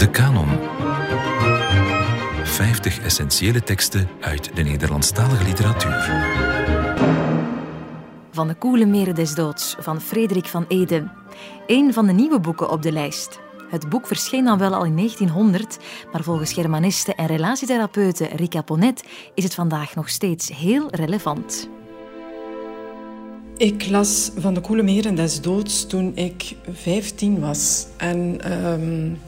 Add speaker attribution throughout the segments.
Speaker 1: De Canon. 50 essentiële teksten uit de Nederlandstalige literatuur.
Speaker 2: Van de koele meren des doods van Frederik van Ede. Een van de nieuwe boeken op de lijst. Het boek verscheen dan wel al in 1900, maar volgens germaniste en relatietherapeute Rika Ponet is het vandaag nog steeds heel relevant.
Speaker 3: Ik las Van de Koele Meren des Doods toen ik 15 was. En um,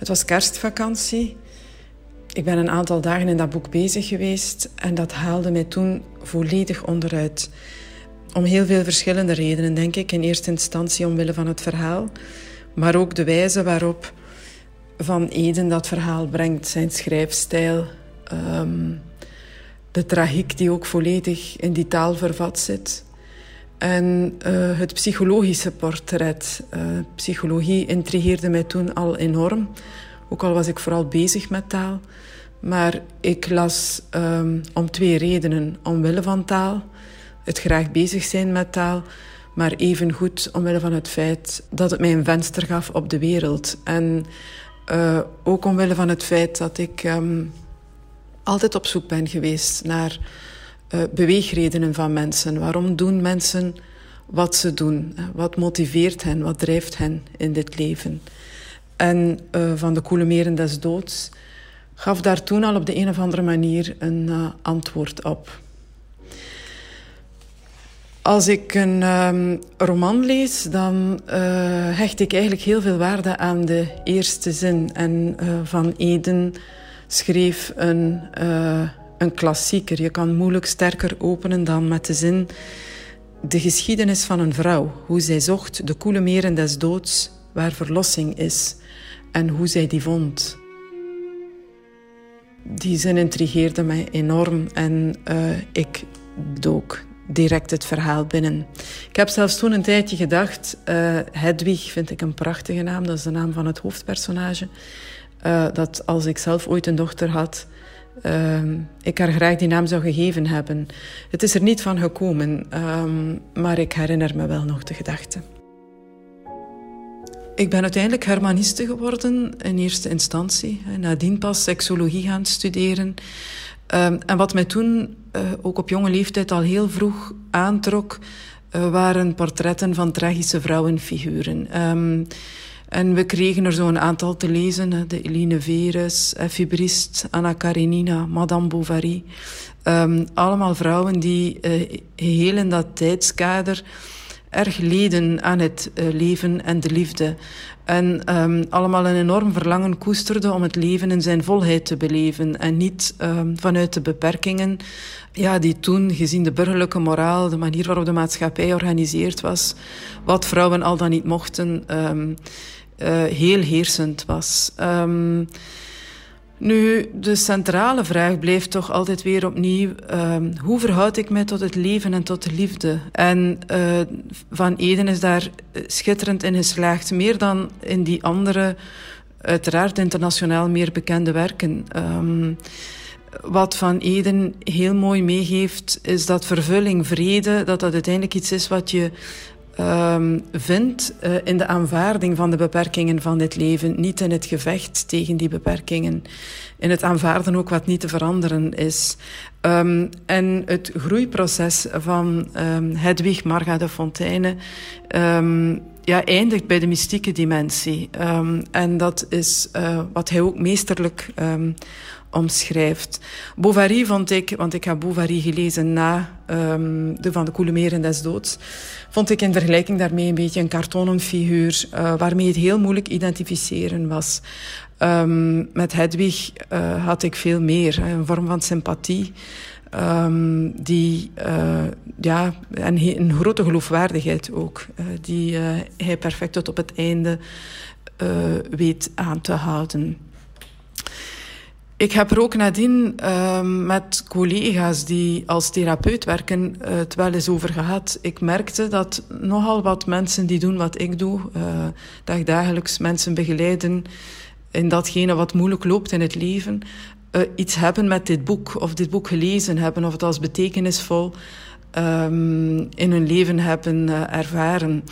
Speaker 3: het was kerstvakantie. Ik ben een aantal dagen in dat boek bezig geweest en dat haalde mij toen volledig onderuit. Om heel veel verschillende redenen, denk ik. In eerste instantie omwille van het verhaal, maar ook de wijze waarop Van Eden dat verhaal brengt, zijn schrijfstijl, um, de tragiek die ook volledig in die taal vervat zit. En uh, het psychologische portret. Uh, psychologie intrigeerde mij toen al enorm. Ook al was ik vooral bezig met taal. Maar ik las um, om twee redenen. Omwille van taal, het graag bezig zijn met taal. Maar evengoed omwille van het feit dat het mij een venster gaf op de wereld. En uh, ook omwille van het feit dat ik um, altijd op zoek ben geweest naar uh, beweegredenen van mensen. Waarom doen mensen wat ze doen? Wat motiveert hen? Wat drijft hen in dit leven? En uh, van de koele meren des doods gaf daar toen al op de een of andere manier een antwoord op. Als ik een um, roman lees, dan hecht ik eigenlijk heel veel waarde aan de eerste zin. En Van Eden schreef een een klassieker. Je kan moeilijk sterker openen dan met de zin... De geschiedenis van een vrouw, hoe zij zocht de koele meren des doods waar verlossing is en hoe zij die vond. Die zin intrigeerde mij enorm en uh, ik dook direct het verhaal binnen. Ik heb zelfs toen een tijdje gedacht, uh, Hedwig vind ik een prachtige naam, dat is de naam van het hoofdpersonage, uh, dat als ik zelf ooit een dochter had, uh, ik haar graag die naam zou gegeven hebben. Het is er niet van gekomen, um, maar ik herinner me wel nog de gedachte. Ik ben uiteindelijk Hermaniste geworden in eerste instantie. Nadien pas seksologie gaan studeren. Um, en wat mij toen, uh, ook op jonge leeftijd, al heel vroeg aantrok, uh, waren portretten van tragische vrouwenfiguren. En we kregen er zo'n aantal te lezen. De Eline Veres, Fibrist, Anna Karenina, Madame Bovary. Um, allemaal vrouwen die uh, heel in dat tijdskader erg leden aan het uh, leven en de liefde. En um, allemaal een enorm verlangen koesterden om het leven in zijn volheid te beleven. En niet um, vanuit de beperkingen ja, die toen, gezien de burgerlijke moraal, de manier waarop de maatschappij georganiseerd was, wat vrouwen al dan niet mochten uh, heel heersend was. Nu, de centrale vraag bleef toch altijd weer opnieuw... Um, hoe verhoud ik mij tot het leven en tot de liefde? En uh, Van Eden is daar schitterend in geslaagd. Meer dan in die andere, uiteraard internationaal meer bekende werken. Um, wat Van Eden heel mooi meegeeft, is dat vervulling, vrede... dat dat uiteindelijk iets is wat je um, vindt uh, in de aanvaarding van de beperkingen van dit leven, niet in het gevecht tegen die beperkingen. In het aanvaarden ook wat niet te veranderen is. Um, en het groeiproces van um, Hedwig Marga de Fontaine ja, eindigt bij de mystieke dimensie. en dat is uh, wat hij ook meesterlijk omschrijft. Bovary vond ik, want ik heb Bovary gelezen na um, de Van de Koele Meren des Doods, vond ik in vergelijking daarmee een beetje een kartonnen figuur, uh, waarmee het heel moeilijk identificeren was. Um, met Hedwig uh, had ik veel meer, een vorm van sympathie. Um, die, uh, ja, en een grote geloofwaardigheid ook, die hij perfect tot op het einde weet aan te houden. Ik heb er ook nadien uh, met collega's die als therapeut werken uh, het wel eens over gehad. Ik merkte dat nogal wat mensen die doen wat ik doe, uh, dagdagelijks mensen begeleiden in datgene wat moeilijk loopt in het leven, uh, iets hebben met dit boek of dit boek gelezen hebben of het als betekenisvol um, in hun leven hebben uh, ervaren.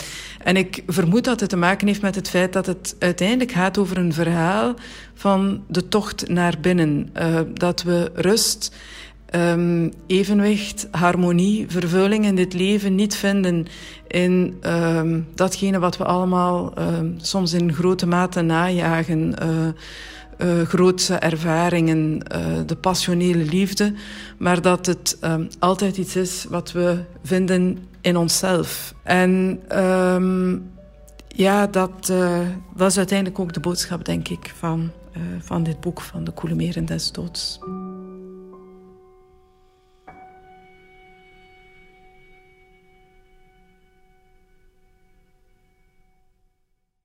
Speaker 3: En ik vermoed dat het te maken heeft met het feit dat het uiteindelijk gaat over een verhaal van de tocht naar binnen. Uh, dat we rust, um, evenwicht, harmonie, vervulling in dit leven niet vinden in um, datgene wat we allemaal soms in grote mate najagen. Uh, uh, grootse ervaringen, uh, de passionele liefde, maar dat het um, altijd iets is wat we vinden in onszelf. En um, ja, dat, uh, is uiteindelijk ook de boodschap, denk ik, van, van dit boek, van De Koele Meren des Doods.